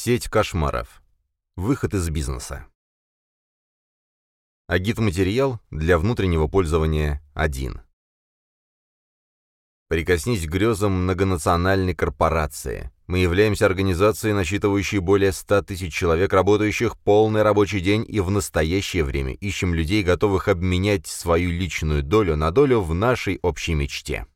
Сеть кошмаров. Выход из бизнеса. Агит-материал для внутреннего пользования 1. Прикоснись к грезам многонациональной корпорации. Мы являемся организацией, насчитывающей более 100 тысяч человек, работающих полный рабочий день, и в настоящее время ищем людей, готовых обменять свою личную долю на долю в нашей общей мечте.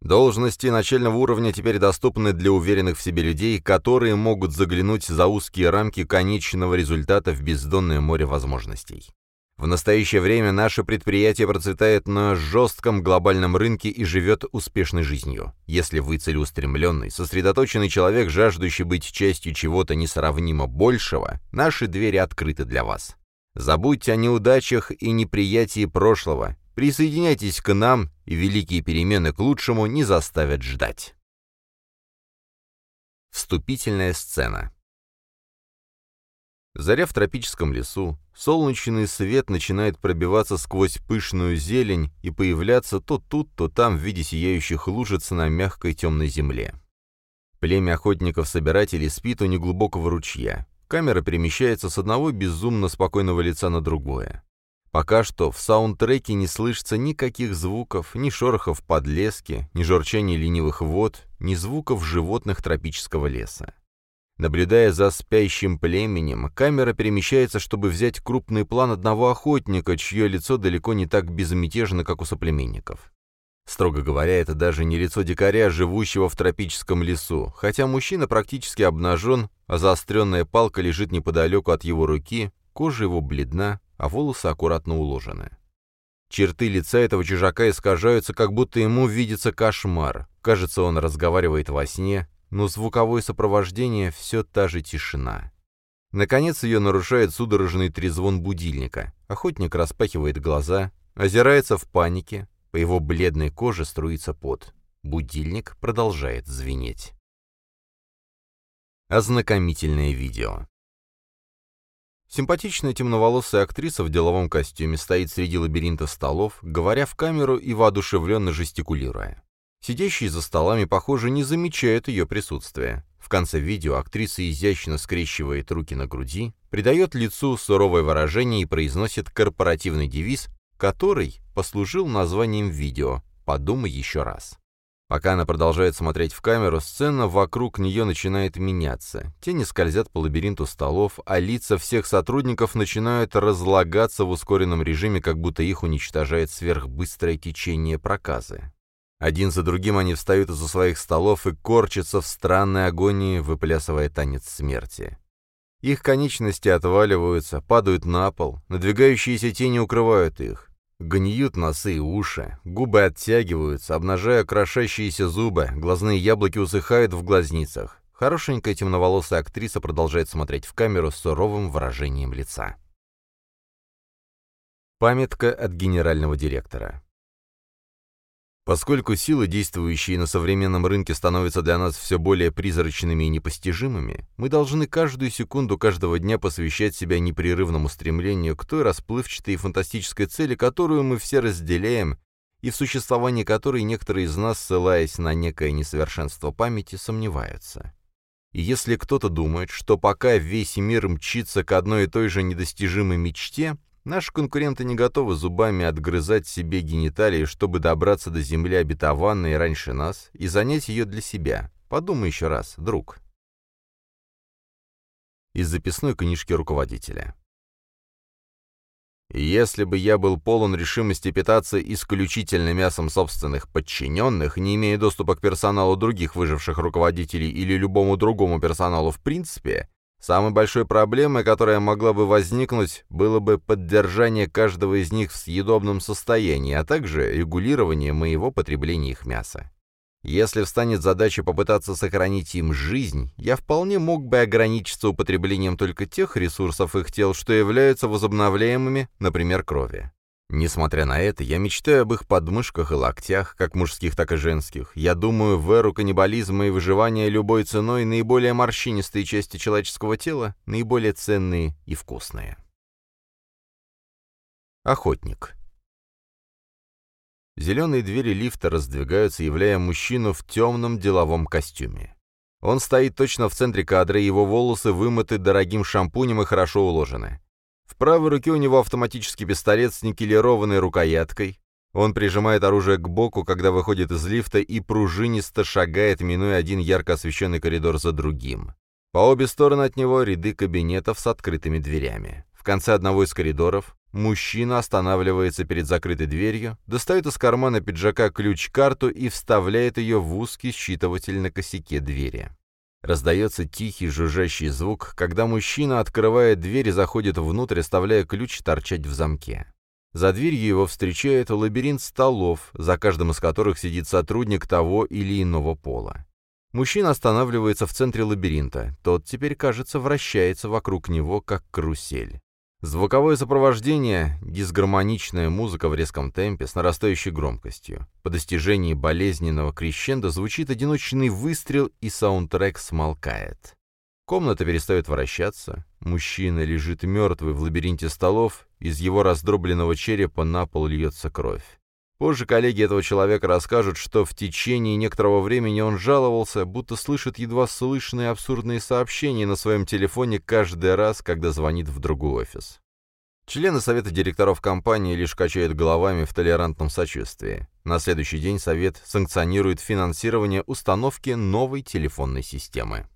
Должности начального уровня теперь доступны для уверенных в себе людей, которые могут заглянуть за узкие рамки конечного результата в бездонное море возможностей. В настоящее время наше предприятие процветает на жестком глобальном рынке и живет успешной жизнью. Если вы целеустремленный, сосредоточенный человек, жаждущий быть частью чего-то несравнимо большего, наши двери открыты для вас. Забудьте о неудачах и неприятии прошлого. Присоединяйтесь к нам, и великие перемены к лучшему не заставят ждать. Вступительная сцена Заря в тропическом лесу, солнечный свет начинает пробиваться сквозь пышную зелень и появляться то тут, то там в виде сияющих лужиц на мягкой темной земле. Племя охотников-собирателей спит у неглубокого ручья. Камера перемещается с одного безумно спокойного лица на другое. Пока что в саундтреке не слышится никаких звуков, ни шорохов подлески, ни журчания ленивых вод, ни звуков животных тропического леса. Наблюдая за спящим племенем, камера перемещается, чтобы взять крупный план одного охотника, чье лицо далеко не так безмятежно, как у соплеменников. Строго говоря, это даже не лицо дикаря, живущего в тропическом лесу, хотя мужчина практически обнажен, а заостренная палка лежит неподалеку от его руки, кожа его бледна, а волосы аккуратно уложены. Черты лица этого чужака искажаются, как будто ему видится кошмар. Кажется, он разговаривает во сне, но звуковое сопровождение все та же тишина. Наконец ее нарушает судорожный трезвон будильника. Охотник распахивает глаза, озирается в панике, по его бледной коже струится пот. Будильник продолжает звенеть. Ознакомительное видео. Симпатичная темноволосая актриса в деловом костюме стоит среди лабиринта столов, говоря в камеру и воодушевленно жестикулируя. Сидящие за столами, похоже, не замечают ее присутствия. В конце видео актриса изящно скрещивает руки на груди, придает лицу суровое выражение и произносит корпоративный девиз, который послужил названием видео «Подумай еще раз». Пока она продолжает смотреть в камеру, сцена вокруг нее начинает меняться. Тени скользят по лабиринту столов, а лица всех сотрудников начинают разлагаться в ускоренном режиме, как будто их уничтожает сверхбыстрое течение проказы. Один за другим они встают из-за своих столов и корчатся в странной агонии, выплясывая танец смерти. Их конечности отваливаются, падают на пол, надвигающиеся тени укрывают их. Гниют носы и уши, губы оттягиваются, обнажая крошащиеся зубы, глазные яблоки усыхают в глазницах. Хорошенькая темноволосая актриса продолжает смотреть в камеру с суровым выражением лица. Памятка от генерального директора. Поскольку силы, действующие на современном рынке, становятся для нас все более призрачными и непостижимыми, мы должны каждую секунду каждого дня посвящать себя непрерывному стремлению к той расплывчатой и фантастической цели, которую мы все разделяем, и в существовании которой некоторые из нас, ссылаясь на некое несовершенство памяти, сомневаются. И если кто-то думает, что пока весь мир мчится к одной и той же недостижимой мечте, Наши конкуренты не готовы зубами отгрызать себе гениталии, чтобы добраться до земли обетованной раньше нас и занять ее для себя. Подумай еще раз, друг. Из записной книжки руководителя. Если бы я был полон решимости питаться исключительно мясом собственных подчиненных, не имея доступа к персоналу других выживших руководителей или любому другому персоналу в принципе, Самой большой проблемой, которая могла бы возникнуть, было бы поддержание каждого из них в съедобном состоянии, а также регулирование моего потребления их мяса. Если встанет задача попытаться сохранить им жизнь, я вполне мог бы ограничиться употреблением только тех ресурсов их тел, что являются возобновляемыми, например, крови. Несмотря на это, я мечтаю об их подмышках и локтях, как мужских, так и женских. Я думаю, в эру каннибализма и выживания любой ценой наиболее морщинистые части человеческого тела, наиболее ценные и вкусные. Охотник. Зеленые двери лифта раздвигаются, являя мужчину в темном деловом костюме. Он стоит точно в центре кадра, его волосы вымыты дорогим шампунем и хорошо уложены. Правой руке у него автоматический пистолет с никелированной рукояткой. Он прижимает оружие к боку, когда выходит из лифта и пружинисто шагает, минуя один ярко освещенный коридор за другим. По обе стороны от него ряды кабинетов с открытыми дверями. В конце одного из коридоров мужчина останавливается перед закрытой дверью, достает из кармана пиджака ключ-карту и вставляет ее в узкий считыватель на косяке двери. Раздается тихий жужжащий звук, когда мужчина открывает дверь заходит внутрь, оставляя ключ торчать в замке. За дверью его встречает лабиринт столов, за каждым из которых сидит сотрудник того или иного пола. Мужчина останавливается в центре лабиринта. Тот теперь, кажется, вращается вокруг него, как карусель. Звуковое сопровождение — дисгармоничная музыка в резком темпе с нарастающей громкостью. По достижении болезненного крещенда звучит одиночный выстрел, и саундтрек смолкает. Комната перестает вращаться. Мужчина лежит мертвый в лабиринте столов, из его раздробленного черепа на пол льется кровь. Позже коллеги этого человека расскажут, что в течение некоторого времени он жаловался, будто слышит едва слышные абсурдные сообщения на своем телефоне каждый раз, когда звонит в другой офис. Члены совета директоров компании лишь качают головами в толерантном сочувствии. На следующий день совет санкционирует финансирование установки новой телефонной системы.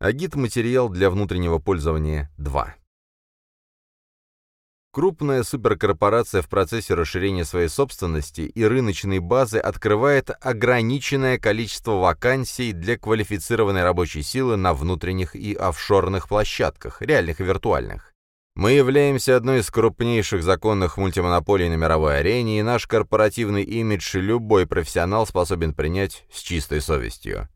Агит-материал для внутреннего пользования 2. Крупная суперкорпорация в процессе расширения своей собственности и рыночной базы открывает ограниченное количество вакансий для квалифицированной рабочей силы на внутренних и офшорных площадках, реальных и виртуальных. Мы являемся одной из крупнейших законных мультимонополий на мировой арене, и наш корпоративный имидж любой профессионал способен принять с чистой совестью.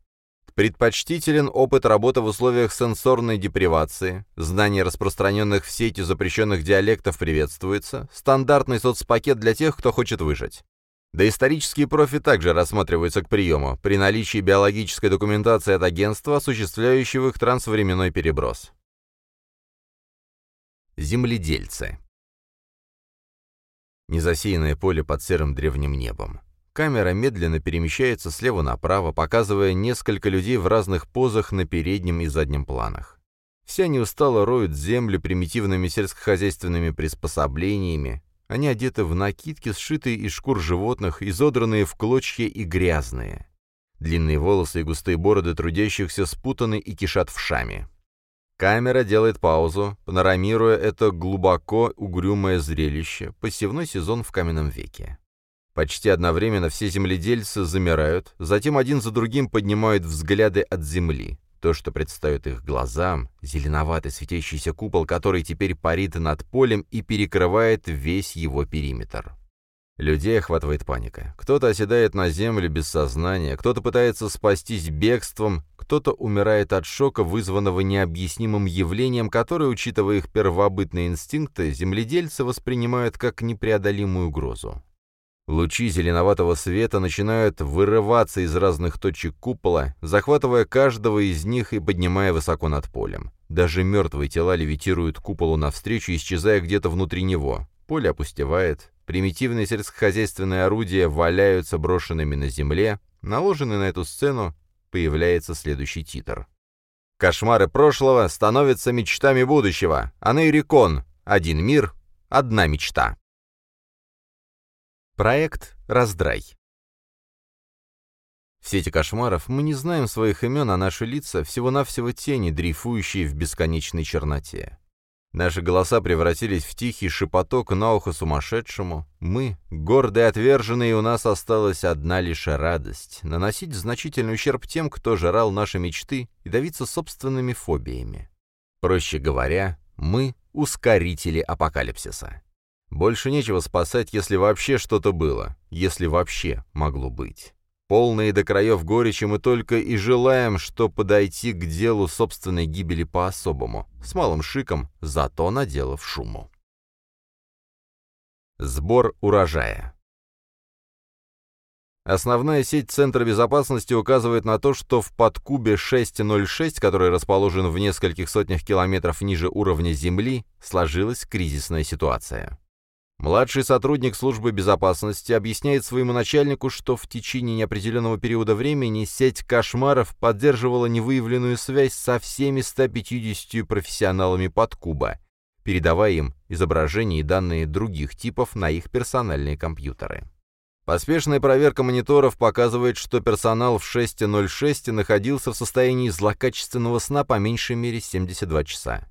Предпочтителен опыт работы в условиях сенсорной депривации, знание распространенных в сети запрещенных диалектов приветствуется, стандартный соцпакет для тех, кто хочет выжить. Доисторические профи также рассматриваются к приему, при наличии биологической документации от агентства, осуществляющего их трансвременной переброс. Земледельцы. Незасеянное поле под серым древним небом. Камера медленно перемещается слева направо, показывая несколько людей в разных позах на переднем и заднем планах. Все они устало роют землю примитивными сельскохозяйственными приспособлениями. Они одеты в накидки, сшитые из шкур животных, изодранные в клочья и грязные. Длинные волосы и густые бороды трудящихся спутаны и кишат вшами. Камера делает паузу, панорамируя это глубоко угрюмое зрелище, посевной сезон в каменном веке. Почти одновременно все земледельцы замирают, затем один за другим поднимают взгляды от земли. То, что предстает их глазам, зеленоватый светящийся купол, который теперь парит над полем и перекрывает весь его периметр. Людей охватывает паника. Кто-то оседает на землю без сознания, кто-то пытается спастись бегством, кто-то умирает от шока, вызванного необъяснимым явлением, которое, учитывая их первобытные инстинкты, земледельцы воспринимают как непреодолимую угрозу. Лучи зеленоватого света начинают вырываться из разных точек купола, захватывая каждого из них и поднимая высоко над полем. Даже мертвые тела левитируют куполу навстречу, исчезая где-то внутри него. Поле опустевает, примитивные сельскохозяйственные орудия валяются брошенными на земле. Наложенный на эту сцену появляется следующий титр. Кошмары прошлого становятся мечтами будущего. Анейрикон. Один мир, одна мечта. Проект «Раздрай». В сети кошмаров мы не знаем своих имен, а наши лица — всего-навсего тени, дрейфующие в бесконечной черноте. Наши голоса превратились в тихий шепоток на ухо сумасшедшему. Мы, гордые отверженные, у нас осталась одна лишь радость — наносить значительный ущерб тем, кто жрал наши мечты и давиться собственными фобиями. Проще говоря, мы — ускорители апокалипсиса. Больше нечего спасать, если вообще что-то было, если вообще могло быть. Полные до краев горечи мы только и желаем, что подойти к делу собственной гибели по-особому, с малым шиком, зато наделав шуму. Сбор урожая Основная сеть Центра безопасности указывает на то, что в подкубе 606, который расположен в нескольких сотнях километров ниже уровня Земли, сложилась кризисная ситуация. Младший сотрудник службы безопасности объясняет своему начальнику, что в течение неопределенного периода времени сеть кошмаров поддерживала невыявленную связь со всеми 150 профессионалами подкуба, передавая им изображения и данные других типов на их персональные компьютеры. Поспешная проверка мониторов показывает, что персонал в 6.06 находился в состоянии злокачественного сна по меньшей мере 72 часа.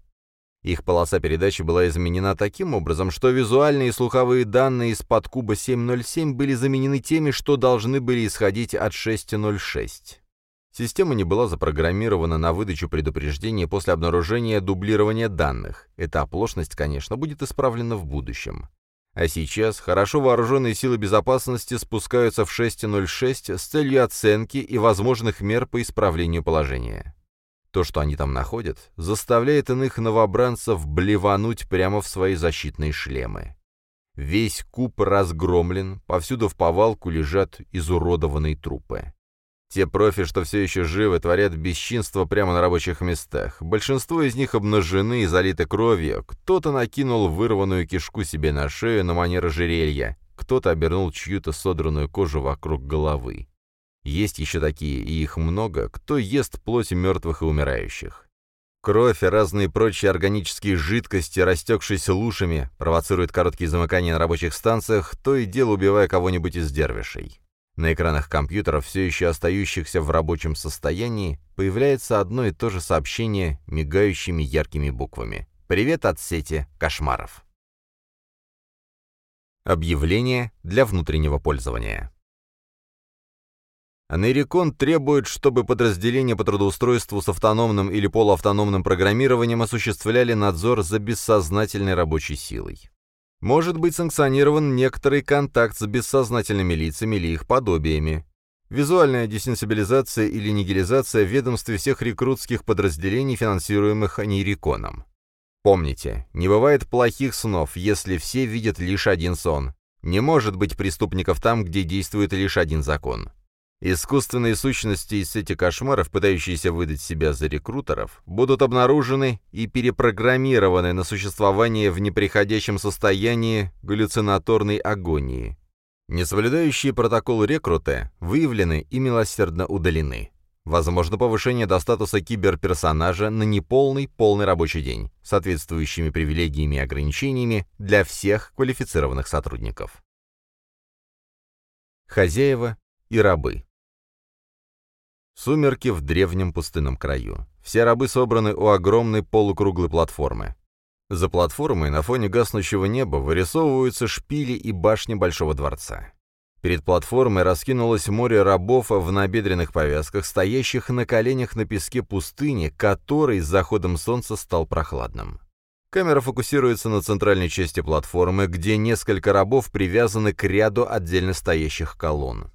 Их полоса передачи была изменена таким образом, что визуальные и слуховые данные из-под куба 707 были заменены теми, что должны были исходить от 606. Система не была запрограммирована на выдачу предупреждения после обнаружения дублирования данных. Эта оплошность, конечно, будет исправлена в будущем. А сейчас хорошо вооруженные силы безопасности спускаются в 6.06 с целью оценки и возможных мер по исправлению положения. То, что они там находят, заставляет иных новобранцев блевануть прямо в свои защитные шлемы. Весь куб разгромлен, повсюду в повалку лежат изуродованные трупы. Те профи, что все еще живы, творят бесчинство прямо на рабочих местах. Большинство из них обнажены и залиты кровью. Кто-то накинул вырванную кишку себе на шею на манер ожерелья, кто-то обернул чью-то содранную кожу вокруг головы. Есть еще такие, и их много, кто ест плоть мертвых и умирающих. Кровь и разные прочие органические жидкости, растекшиеся лушами, провоцируют короткие замыкания на рабочих станциях, то и дело убивая кого-нибудь из дервишей. На экранах компьютеров, все еще остающихся в рабочем состоянии, появляется одно и то же сообщение мигающими яркими буквами. «Привет от сети кошмаров». Объявление для внутреннего пользования. Анерикон требует, чтобы подразделения по трудоустройству с автономным или полуавтономным программированием осуществляли надзор за бессознательной рабочей силой. Может быть санкционирован некоторый контакт с бессознательными лицами или их подобиями. Визуальная десенсибилизация или нигилизация в ведомстве всех рекрутских подразделений, финансируемых Анериконом. Помните, не бывает плохих снов, если все видят лишь один сон. Не может быть преступников там, где действует лишь один закон. Искусственные сущности из сети кошмаров, пытающиеся выдать себя за рекрутеров, будут обнаружены и перепрограммированы на существование в неприходящем состоянии галлюцинаторной агонии. Несоблюдающие протокол рекруты выявлены и милосердно удалены. Возможно повышение до статуса киберперсонажа на неполный полный рабочий день, соответствующими привилегиями и ограничениями для всех квалифицированных сотрудников. Хозяева и рабы. Сумерки в древнем пустынном краю. Все рабы собраны у огромной полукруглой платформы. За платформой на фоне гаснущего неба вырисовываются шпили и башни Большого дворца. Перед платформой раскинулось море рабов в набедренных повязках, стоящих на коленях на песке пустыни, который с заходом солнца стал прохладным. Камера фокусируется на центральной части платформы, где несколько рабов привязаны к ряду отдельно стоящих колонн.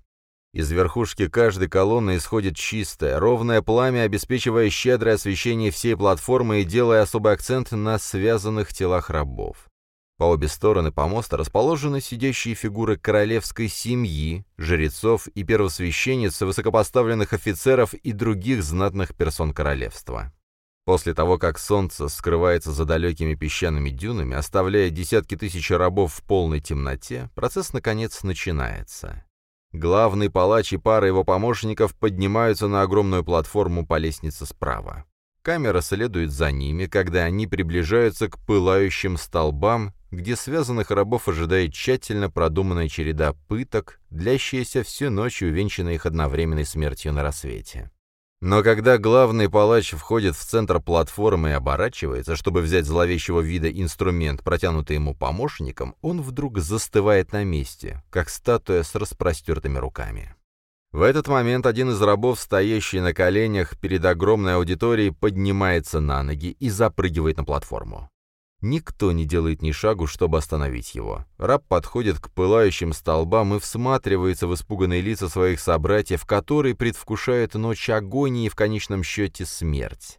Из верхушки каждой колонны исходит чистое, ровное пламя, обеспечивая щедрое освещение всей платформы и делая особый акцент на связанных телах рабов. По обе стороны помоста расположены сидящие фигуры королевской семьи, жрецов и первосвященниц, высокопоставленных офицеров и других знатных персон королевства. После того, как солнце скрывается за далекими песчаными дюнами, оставляя десятки тысяч рабов в полной темноте, процесс, наконец, начинается. Главный палач и пара его помощников поднимаются на огромную платформу по лестнице справа. Камера следует за ними, когда они приближаются к пылающим столбам, где связанных рабов ожидает тщательно продуманная череда пыток, длящаяся всю ночь и увенчанная их одновременной смертью на рассвете. Но когда главный палач входит в центр платформы и оборачивается, чтобы взять зловещего вида инструмент, протянутый ему помощником, он вдруг застывает на месте, как статуя с распростертыми руками. В этот момент один из рабов, стоящий на коленях перед огромной аудиторией, поднимается на ноги и запрыгивает на платформу. Никто не делает ни шагу, чтобы остановить его. Раб подходит к пылающим столбам и всматривается в испуганные лица своих собратьев, которые предвкушают ночь агонии и в конечном счете смерть.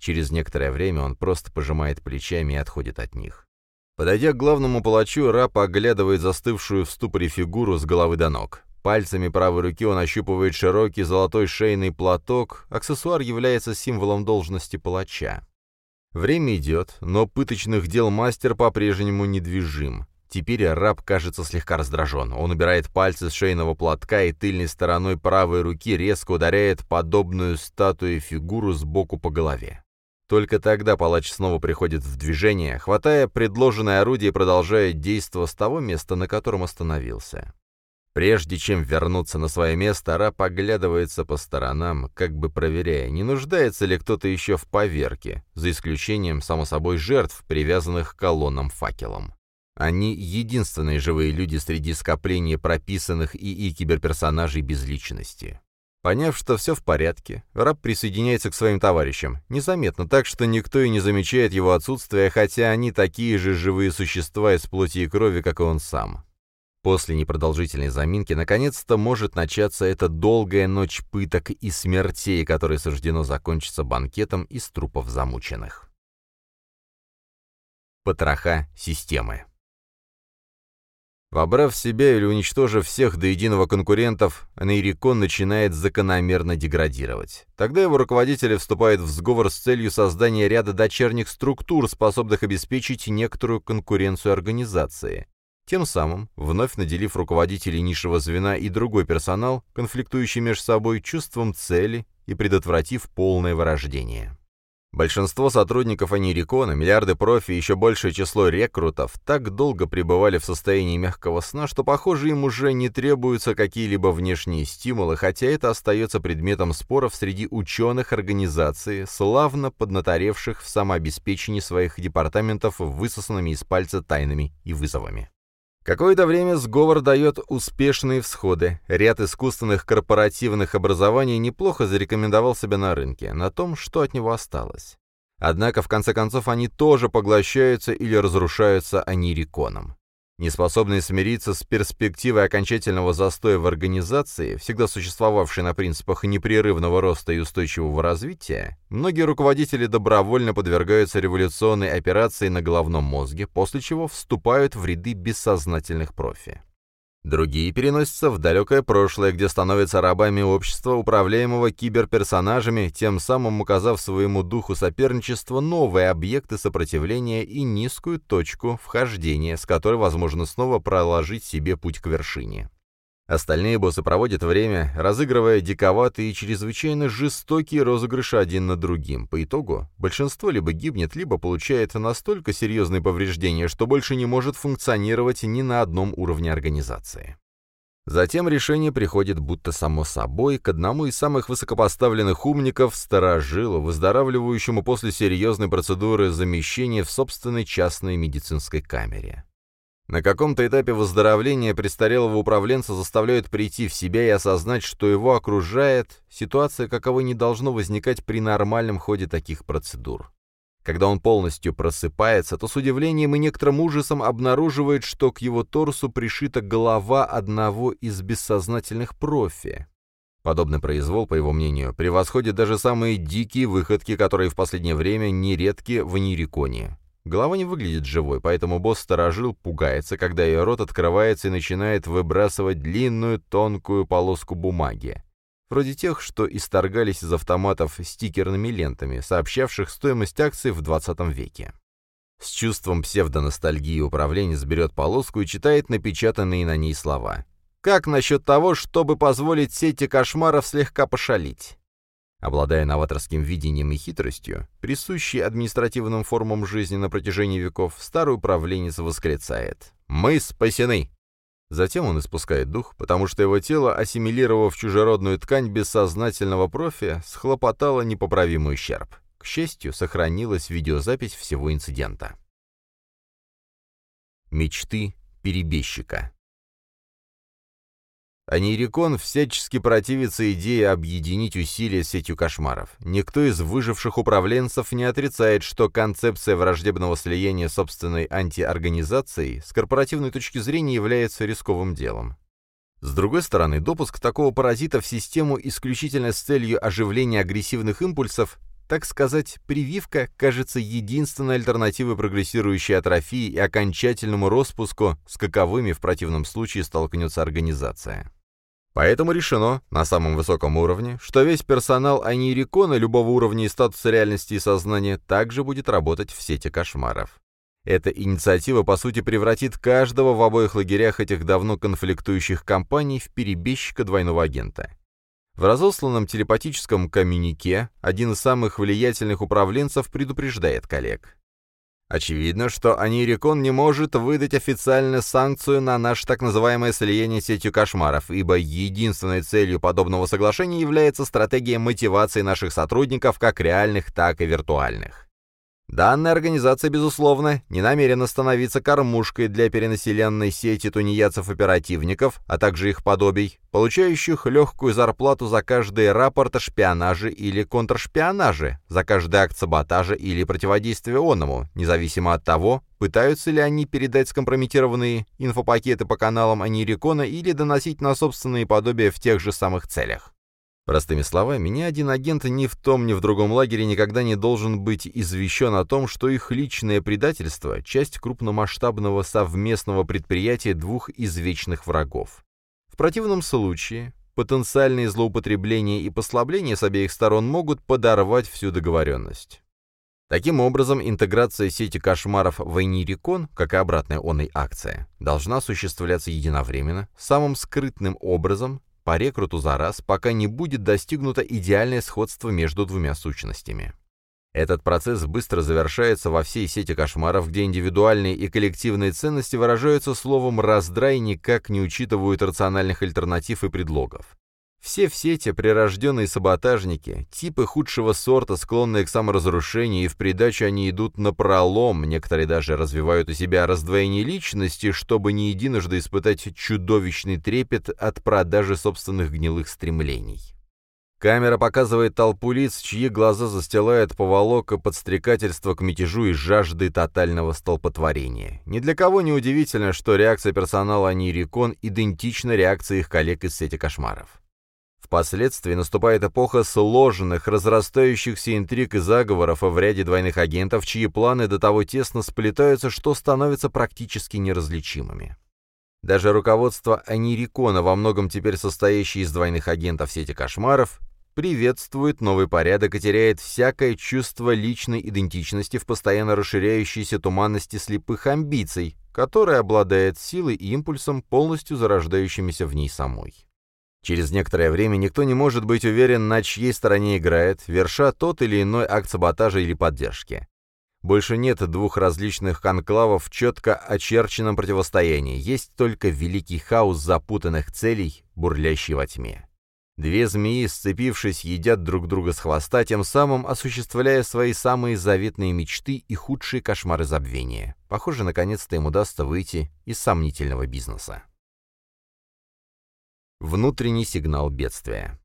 Через некоторое время он просто пожимает плечами и отходит от них. Подойдя к главному палачу, раб оглядывает застывшую в ступоре фигуру с головы до ног. Пальцами правой руки он ощупывает широкий золотой шейный платок, аксессуар является символом должности палача. Время идет, но пыточных дел мастер по-прежнему недвижим. Теперь раб кажется слегка раздражен. Он убирает пальцы с шейного платка и тыльной стороной правой руки резко ударяет подобную статуе фигуру сбоку по голове. Только тогда палач снова приходит в движение, хватая предложенное орудие и продолжая действо с того места, на котором остановился. Прежде чем вернуться на свое место, раб оглядывается по сторонам, как бы проверяя, не нуждается ли кто-то еще в поверке, за исключением, само собой, жертв, привязанных к колоннам факелом. Они единственные живые люди среди скопления прописанных ИИ киберперсонажей без личности. Поняв, что все в порядке, раб присоединяется к своим товарищам. Незаметно, так что никто и не замечает его отсутствия, хотя они такие же живые существа из плоти и крови, как и он сам. После непродолжительной заминки наконец-то может начаться эта долгая ночь пыток и смертей, которой суждено закончиться банкетом из трупов замученных. Потроха системы Вобрав себя или уничтожив всех до единого конкурентов, Нейрикон начинает закономерно деградировать. Тогда его руководители вступают в сговор с целью создания ряда дочерних структур, способных обеспечить некоторую конкуренцию организации. Тем самым, вновь наделив руководителей низшего звена и другой персонал, конфликтующий между собой чувством цели и предотвратив полное вырождение. Большинство сотрудников Анирикона, миллиарды профи и еще большее число рекрутов так долго пребывали в состоянии мягкого сна, что, похоже, им уже не требуются какие-либо внешние стимулы, хотя это остается предметом споров среди ученых организации, славно поднаторевших в самообеспечении своих департаментов высосанными из пальца тайнами и вызовами. Какое-то время сговор дает успешные всходы. Ряд искусственных корпоративных образований неплохо зарекомендовал себя на рынке, на том, что от него осталось. Однако, в конце концов, они тоже поглощаются или разрушаются анириконом. Неспособные смириться с перспективой окончательного застоя в организации, всегда существовавшей на принципах непрерывного роста и устойчивого развития, многие руководители добровольно подвергаются революционной операции на головном мозге, после чего вступают в ряды бессознательных профи. Другие переносятся в далекое прошлое, где становятся рабами общества, управляемого киберперсонажами, тем самым указав своему духу соперничества новые объекты сопротивления и низкую точку вхождения, с которой возможно снова проложить себе путь к вершине. Остальные боссы проводят время, разыгрывая диковатые и чрезвычайно жестокие розыгрыши один над другим. По итогу, большинство либо гибнет, либо получает настолько серьезные повреждения, что больше не может функционировать ни на одном уровне организации. Затем решение приходит будто само собой к одному из самых высокопоставленных умников, старожилу, выздоравливающему после серьезной процедуры замещения в собственной частной медицинской камере. На каком-то этапе выздоровления престарелого управленца заставляют прийти в себя и осознать, что его окружает ситуация, каковой не должно возникать при нормальном ходе таких процедур. Когда он полностью просыпается, то с удивлением и некоторым ужасом обнаруживает, что к его торсу пришита голова одного из бессознательных профи. Подобный произвол, по его мнению, превосходит даже самые дикие выходки, которые в последнее время нередки в Нириконе. Голова не выглядит живой, поэтому босс-сторожил пугается, когда ее рот открывается и начинает выбрасывать длинную тонкую полоску бумаги. Вроде тех, что исторгались из автоматов стикерными лентами, сообщавших стоимость акций в 20 веке. С чувством псевдоностальгии управленец берет полоску и читает напечатанные на ней слова. «Как насчет того, чтобы позволить сети кошмаров слегка пошалить?» Обладая новаторским видением и хитростью, присущей административным формам жизни на протяжении веков, старый управленец восклицает «Мы спасены!». Затем он испускает дух, потому что его тело, ассимилировав чужеродную ткань бессознательного профи, схлопотало непоправимый ущерб. К счастью, сохранилась видеозапись всего инцидента. Мечты перебежчика Анирикон всячески противится идее объединить усилия с сетью кошмаров. Никто из выживших управленцев не отрицает, что концепция враждебного слияния собственной антиорганизацией с корпоративной точки зрения является рисковым делом. С другой стороны, допуск такого паразита в систему исключительно с целью оживления агрессивных импульсов, так сказать, прививка, кажется единственной альтернативой прогрессирующей атрофии и окончательному распуску, с каковыми в противном случае столкнется организация. Поэтому решено, на самом высоком уровне, что весь персонал Анирикона любого уровня и статуса реальности и сознания также будет работать в сети кошмаров. Эта инициатива, по сути, превратит каждого в обоих лагерях этих давно конфликтующих компаний в перебежчика двойного агента. В разосланном телепатическом коммюнике один из самых влиятельных управленцев предупреждает коллег. Очевидно, что Анирикон не может выдать официальную санкцию на наше так называемое слияние сетью кошмаров, ибо единственной целью подобного соглашения является стратегия мотивации наших сотрудников как реальных, так и виртуальных. Данная организация, безусловно, не намерена становиться кормушкой для перенаселенной сети тунеядцев-оперативников, а также их подобий, получающих легкую зарплату за каждый рапорт о шпионаже или контршпионаже, за каждый акт саботажа или противодействия оному, независимо от того, пытаются ли они передать скомпрометированные инфопакеты по каналам Анирикона или доносить на собственные подобия в тех же самых целях. Простыми словами, ни один агент ни в том, ни в другом лагере никогда не должен быть извещен о том, что их личное предательство – часть крупномасштабного совместного предприятия двух извечных врагов. В противном случае потенциальные злоупотребления и послабления с обеих сторон могут подорвать всю договоренность. Таким образом, интеграция сети кошмаров в Айнирикон, как и обратная онной акция, должна осуществляться единовременно, самым скрытным образом, по рекруту за раз, пока не будет достигнуто идеальное сходство между двумя сущностями. Этот процесс быстро завершается во всей сети кошмаров, где индивидуальные и коллективные ценности выражаются словом «раздрай» никак не учитывают рациональных альтернатив и предлогов. Все в сети прирожденные саботажники, типы худшего сорта, склонные к саморазрушению, и в придачу они идут на пролом, некоторые даже развивают у себя раздвоение личности, чтобы не единожды испытать чудовищный трепет от продажи собственных гнилых стремлений. Камера показывает толпу лиц, чьи глаза застилают поволока подстрекательства к мятежу и жажды тотального столпотворения. Ни для кого не удивительно, что реакция персонала Анирикон идентична реакции их коллег из сети кошмаров. Впоследствии наступает эпоха сложных, разрастающихся интриг и заговоров в ряде двойных агентов, чьи планы до того тесно сплетаются, что становятся практически неразличимыми. Даже руководство Анирикона, во многом теперь состоящее из двойных агентов сети кошмаров, приветствует новый порядок и теряет всякое чувство личной идентичности в постоянно расширяющейся туманности слепых амбиций, которая обладает силой и импульсом, полностью зарождающимися в ней самой. Через некоторое время никто не может быть уверен, на чьей стороне играет, верша тот или иной акт саботажа или поддержки. Больше нет двух различных конклавов в четко очерченном противостоянии, есть только великий хаос запутанных целей, бурлящий во тьме. Две змеи, сцепившись, едят друг друга с хвоста, тем самым осуществляя свои самые заветные мечты и худшие кошмары забвения. Похоже, наконец-то им удастся выйти из сомнительного бизнеса. Внутренний сигнал бедствия.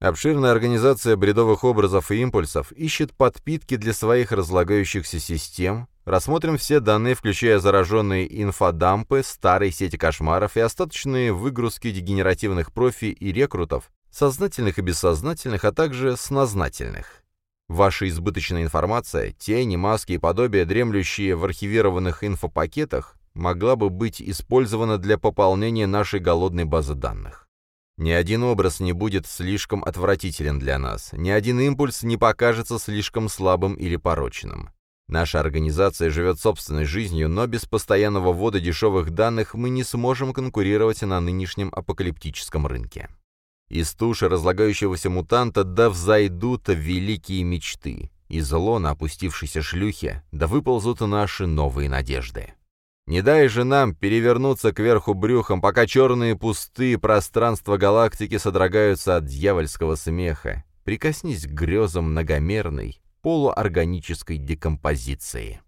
Обширная организация бредовых образов и импульсов ищет подпитки для своих разлагающихся систем. Рассмотрим все данные, включая зараженные инфодампы, старые сети кошмаров и остаточные выгрузки дегенеративных профи и рекрутов, сознательных и бессознательных, а также снознательных. Ваша избыточная информация, тени, маски и подобия, дремлющие в архивированных инфопакетах, могла бы быть использована для пополнения нашей голодной базы данных. Ни один образ не будет слишком отвратителен для нас, ни один импульс не покажется слишком слабым или порочным. Наша организация живет собственной жизнью, но без постоянного ввода дешевых данных мы не сможем конкурировать на нынешнем апокалиптическом рынке. Из туши разлагающегося мутанта да взойдут великие мечты, из зло на опустившейся шлюхе да выползут наши новые надежды. Не дай же нам перевернуться кверху брюхом, пока черные пустые пространства галактики содрогаются от дьявольского смеха. Прикоснись к грезам многомерной, полуорганической декомпозиции.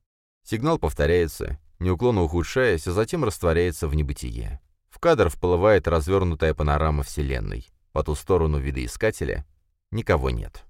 Сигнал повторяется, неуклонно ухудшаясь, а затем растворяется в небытие. В кадр вплывает развернутая панорама Вселенной. По ту сторону видоискателя никого нет.